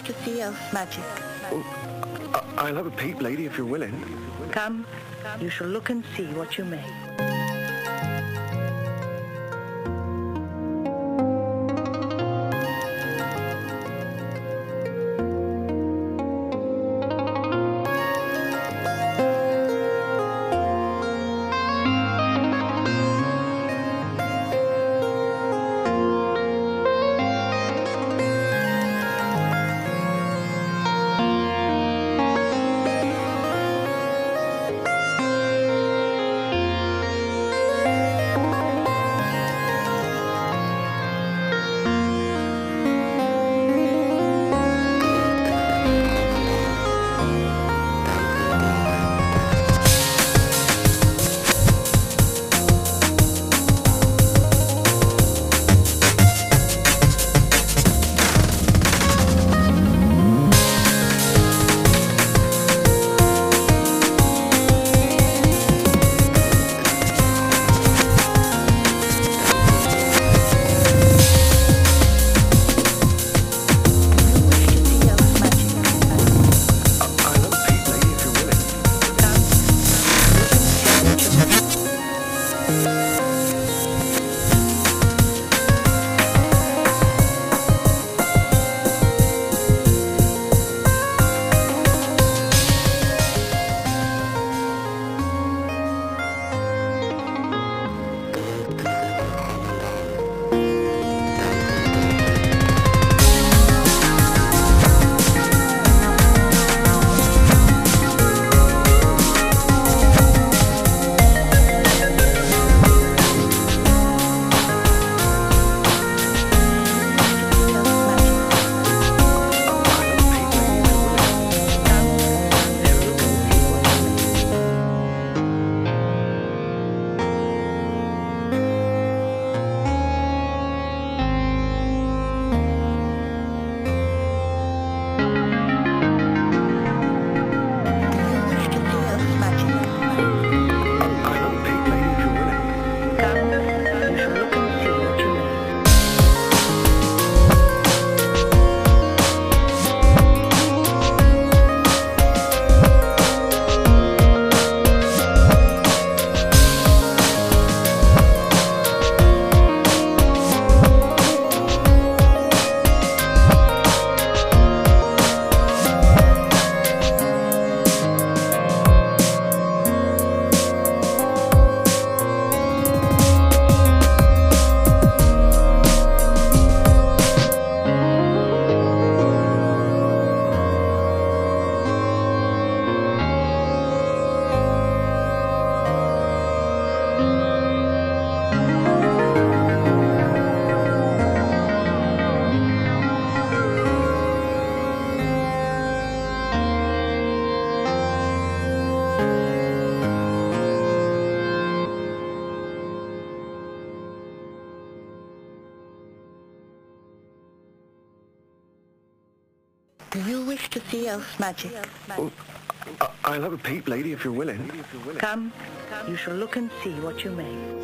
wish to see elf magic? I- I'll have a peep, lady, if you're willing. Come, you shall look and see what you may. Do you wish to see elf magic? I- I'll have a peep, lady, if you're willing. Come, you shall look and see what you may.